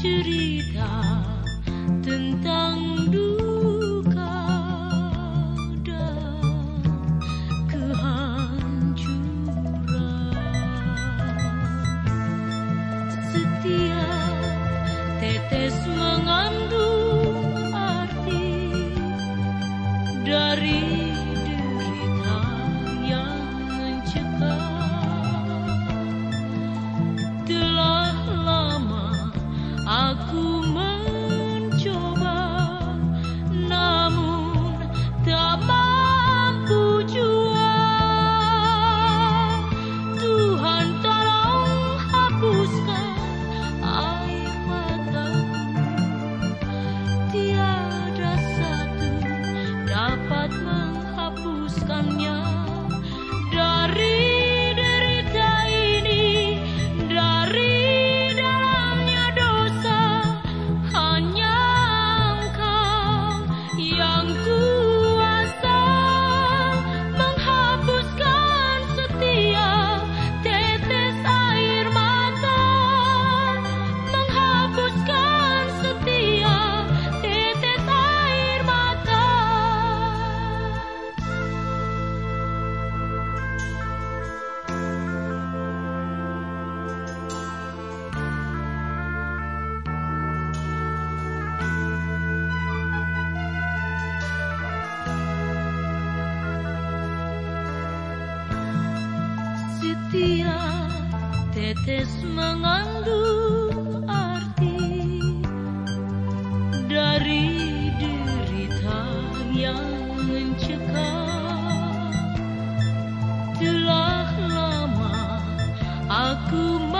cerita Tetes mengandung arti dari derita yang mencekam. Telah lama aku